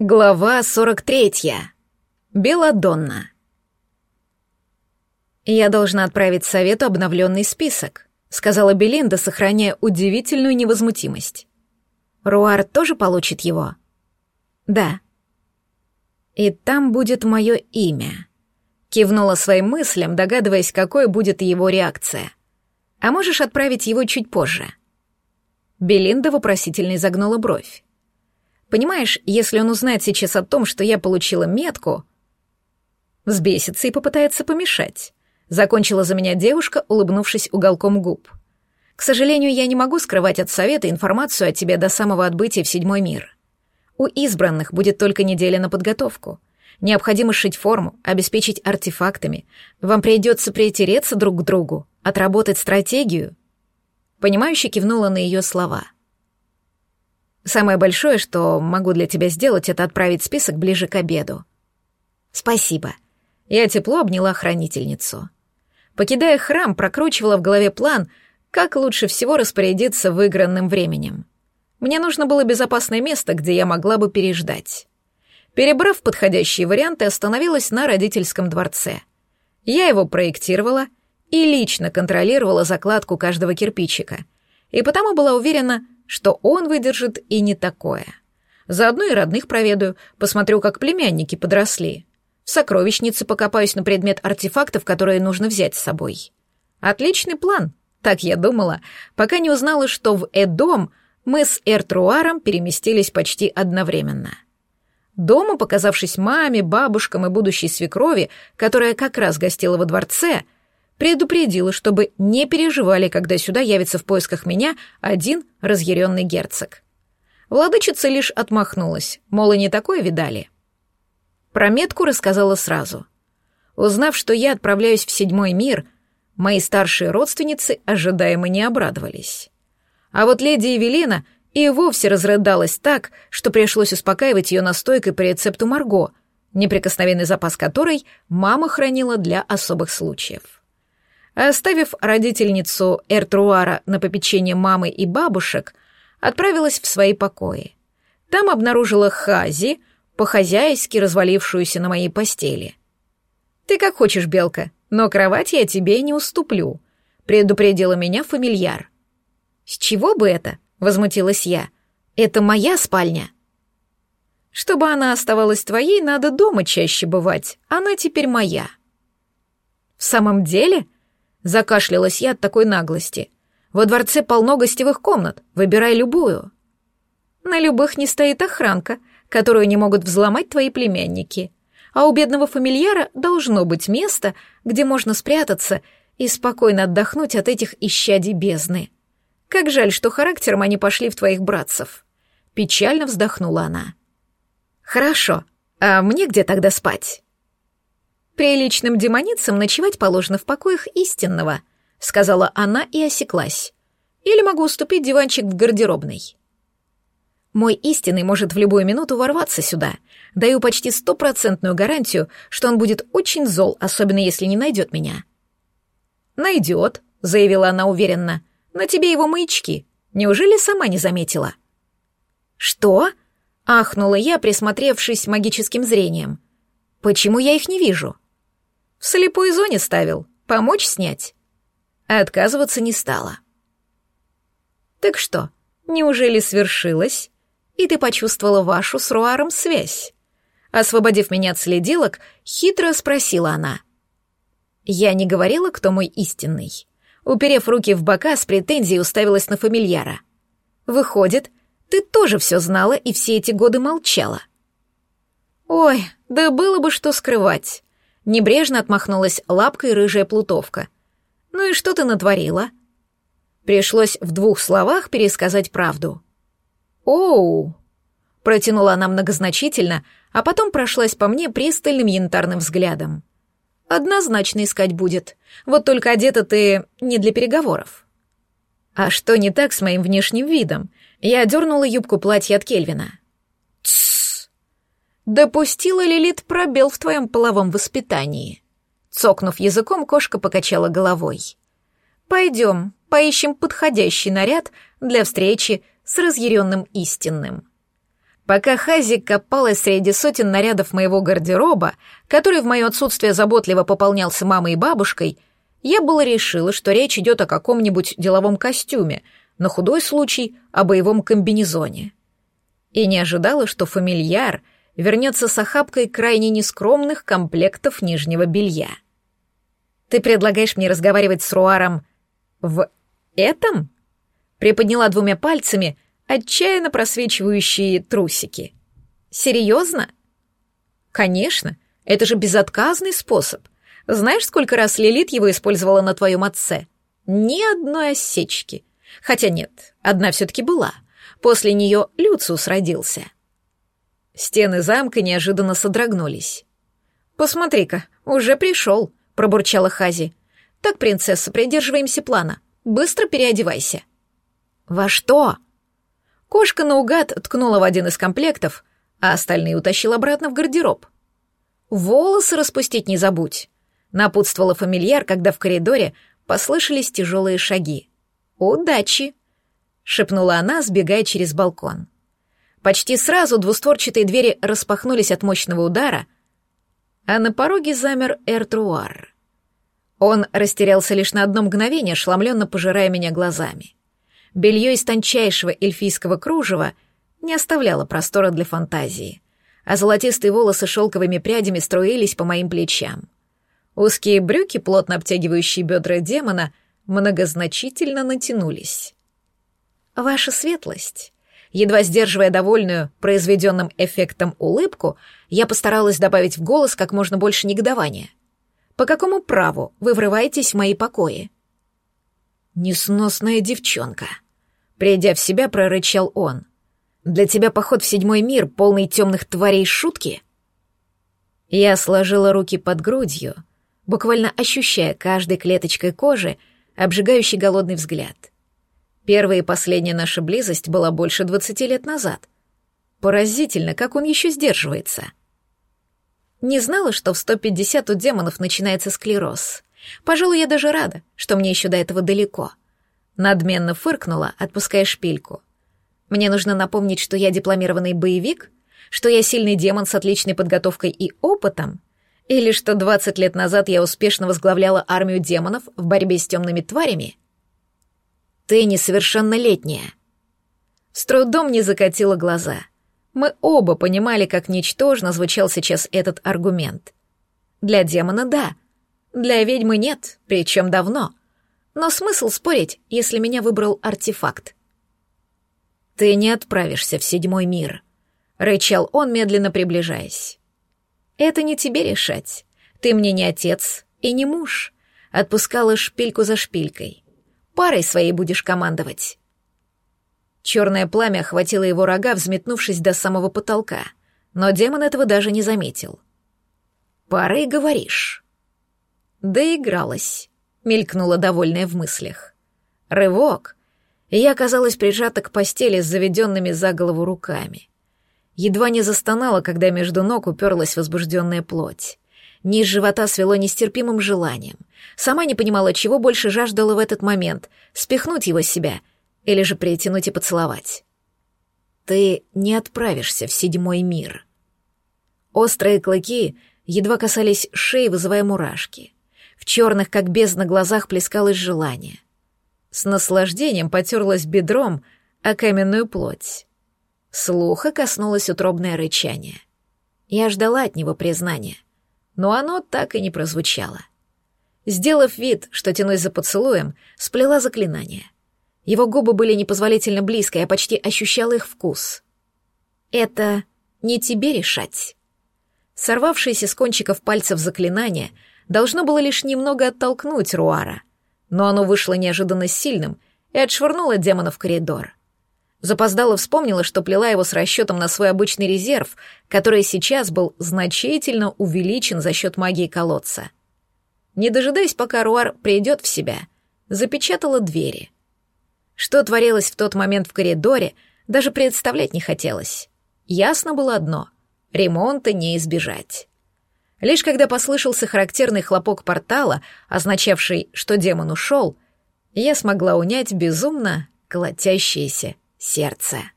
Глава 43. Беладонна. «Я должна отправить совету обновленный список», — сказала Белинда, сохраняя удивительную невозмутимость. «Руар тоже получит его?» «Да». «И там будет мое имя», — кивнула своим мыслям, догадываясь, какой будет его реакция. «А можешь отправить его чуть позже?» Белинда вопросительно изогнула бровь. Понимаешь, если он узнает сейчас о том, что я получила метку, взбесится и попытается помешать. Закончила за меня девушка, улыбнувшись уголком губ. К сожалению, я не могу скрывать от совета информацию о тебе до самого отбытия в седьмой мир. У избранных будет только неделя на подготовку. Необходимо сшить форму, обеспечить артефактами. Вам придется притереться друг к другу, отработать стратегию. Понимающе кивнула на ее слова — Самое большое, что могу для тебя сделать, это отправить список ближе к обеду. Спасибо. Я тепло обняла хранительницу. Покидая храм, прокручивала в голове план, как лучше всего распорядиться выигранным временем. Мне нужно было безопасное место, где я могла бы переждать. Перебрав подходящие варианты, остановилась на родительском дворце. Я его проектировала и лично контролировала закладку каждого кирпичика, и потому была уверена, что он выдержит и не такое. Заодно и родных проведаю, посмотрю, как племянники подросли. В сокровищнице покопаюсь на предмет артефактов, которые нужно взять с собой. Отличный план, так я думала, пока не узнала, что в Эдом мы с Эртруаром переместились почти одновременно. Дома, показавшись маме, бабушкам и будущей свекрови, которая как раз гостила во дворце, предупредила, чтобы не переживали, когда сюда явится в поисках меня один разъяренный герцог. Владычица лишь отмахнулась, мол, и не такое видали. Про метку рассказала сразу. Узнав, что я отправляюсь в седьмой мир, мои старшие родственницы ожидаемо не обрадовались. А вот леди Евелина и вовсе разрыдалась так, что пришлось успокаивать ее настойкой по рецепту Марго, неприкосновенный запас которой мама хранила для особых случаев. Оставив родительницу Эртруара на попечение мамы и бабушек, отправилась в свои покои. Там обнаружила Хази, по-хозяйски развалившуюся на моей постели. «Ты как хочешь, Белка, но кровать я тебе не уступлю», — предупредила меня фамильяр. «С чего бы это?» — возмутилась я. «Это моя спальня». «Чтобы она оставалась твоей, надо дома чаще бывать. Она теперь моя». «В самом деле?» Закашлялась я от такой наглости. Во дворце полно гостевых комнат, выбирай любую. На любых не стоит охранка, которую не могут взломать твои племянники. А у бедного фамильяра должно быть место, где можно спрятаться и спокойно отдохнуть от этих исчадий бездны. Как жаль, что характером они пошли в твоих братцев. Печально вздохнула она. Хорошо, а мне где тогда спать? «Приличным демоницам ночевать положено в покоях истинного», — сказала она и осеклась. «Или могу уступить диванчик в гардеробной». Мой истинный может в любую минуту ворваться сюда. Даю почти стопроцентную гарантию, что он будет очень зол, особенно если не найдет меня. «Найдет», — заявила она уверенно. «На тебе его маячки. Неужели сама не заметила?» «Что?» — ахнула я, присмотревшись магическим зрением. «Почему я их не вижу?» В слепой зоне ставил. Помочь снять? отказываться не стала. Так что, неужели свершилось? И ты почувствовала вашу с Руаром связь? Освободив меня от следилок, хитро спросила она. Я не говорила, кто мой истинный. Уперев руки в бока, с претензией уставилась на фамильяра. Выходит, ты тоже все знала и все эти годы молчала. Ой, да было бы что скрывать. Небрежно отмахнулась лапкой рыжая плутовка. «Ну и что ты натворила?» Пришлось в двух словах пересказать правду. «Оу!» — протянула она многозначительно, а потом прошлась по мне пристальным янтарным взглядом. «Однозначно искать будет. Вот только одета ты не для переговоров». «А что не так с моим внешним видом?» Я дернула юбку платья от Кельвина. «Допустила Лилит пробел в твоем половом воспитании?» Цокнув языком, кошка покачала головой. «Пойдем, поищем подходящий наряд для встречи с разъяренным истинным». Пока Хази копалась среди сотен нарядов моего гардероба, который в мое отсутствие заботливо пополнялся мамой и бабушкой, я было решила, что речь идет о каком-нибудь деловом костюме, на худой случай о боевом комбинезоне. И не ожидала, что фамильяр вернется с охапкой крайне нескромных комплектов нижнего белья. «Ты предлагаешь мне разговаривать с Руаром в этом?» Приподняла двумя пальцами отчаянно просвечивающие трусики. «Серьезно?» «Конечно, это же безотказный способ. Знаешь, сколько раз Лилит его использовала на твоем отце? Ни одной осечки. Хотя нет, одна все-таки была. После нее Люциус родился». Стены замка неожиданно содрогнулись. «Посмотри-ка, уже пришел», — пробурчала Хази. «Так, принцесса, придерживаемся плана. Быстро переодевайся». «Во что?» Кошка наугад ткнула в один из комплектов, а остальные утащил обратно в гардероб. «Волосы распустить не забудь», — напутствовала фамильяр, когда в коридоре послышались тяжелые шаги. «Удачи!» — шепнула она, сбегая через балкон. Почти сразу двустворчатые двери распахнулись от мощного удара, а на пороге замер Эртруар. Он растерялся лишь на одно мгновение, ошеломленно пожирая меня глазами. Белье из тончайшего эльфийского кружева не оставляло простора для фантазии, а золотистые волосы шелковыми прядями струились по моим плечам. Узкие брюки, плотно обтягивающие бедра демона, многозначительно натянулись. «Ваша светлость», Едва сдерживая довольную произведенным эффектом улыбку, я постаралась добавить в голос как можно больше негодования. «По какому праву вы врываетесь в мои покои?» «Несносная девчонка», Придя в себя, прорычал он. «Для тебя поход в седьмой мир, полный темных тварей шутки?» Я сложила руки под грудью, буквально ощущая каждой клеточкой кожи обжигающий голодный взгляд. Первая и последняя наша близость была больше двадцати лет назад. Поразительно, как он еще сдерживается. Не знала, что в 150 у демонов начинается склероз. Пожалуй, я даже рада, что мне еще до этого далеко — Надменно фыркнула, отпуская шпильку. Мне нужно напомнить, что я дипломированный боевик, что я сильный демон с отличной подготовкой и опытом, или что 20 лет назад я успешно возглавляла армию демонов в борьбе с темными тварями. Ты несовершеннолетняя. С трудом не закатила глаза. Мы оба понимали, как ничтожно звучал сейчас этот аргумент. Для демона — да, для ведьмы нет, причем давно — но смысл спорить, если меня выбрал артефакт? «Ты не отправишься в седьмой мир», — рычал он, медленно приближаясь. «Это не тебе решать. Ты мне не отец и не муж», — отпускала шпильку за шпилькой. «Парой своей будешь командовать». Черное пламя охватило его рога, взметнувшись до самого потолка, но демон этого даже не заметил. «Парой, говоришь?» Доигралась мелькнула довольная в мыслях. Рывок, и я оказалась прижата к постели с заведенными за голову руками. Едва не застонала, когда между ног уперлась возбужденная плоть. Низ живота свело нестерпимым желанием. Сама не понимала, чего больше жаждала в этот момент — спихнуть его с себя или же притянуть и поцеловать. «Ты не отправишься в седьмой мир». Острые клыки едва касались шеи, вызывая мурашки. В черных, как бездна, глазах плескалось желание. С наслаждением потерлась бедром о каменную плоть. Слуха коснулось утробное рычание. Я ждала от него признания, но оно так и не прозвучало. Сделав вид, что тянусь за поцелуем, сплела заклинание. Его губы были непозволительно близко, я почти ощущала их вкус. «Это не тебе решать». Сорвавшееся с кончиков пальцев заклинание — должно было лишь немного оттолкнуть Руара, но оно вышло неожиданно сильным и отшвырнуло демона в коридор. Запоздало вспомнила, что плела его с расчетом на свой обычный резерв, который сейчас был значительно увеличен за счет магии колодца. Не дожидаясь, пока Руар придет в себя, запечатала двери. Что творилось в тот момент в коридоре, даже представлять не хотелось. Ясно было одно — ремонта не избежать. Лишь когда послышался характерный хлопок портала, означавший, что демон ушел, я смогла унять безумно колотящееся сердце.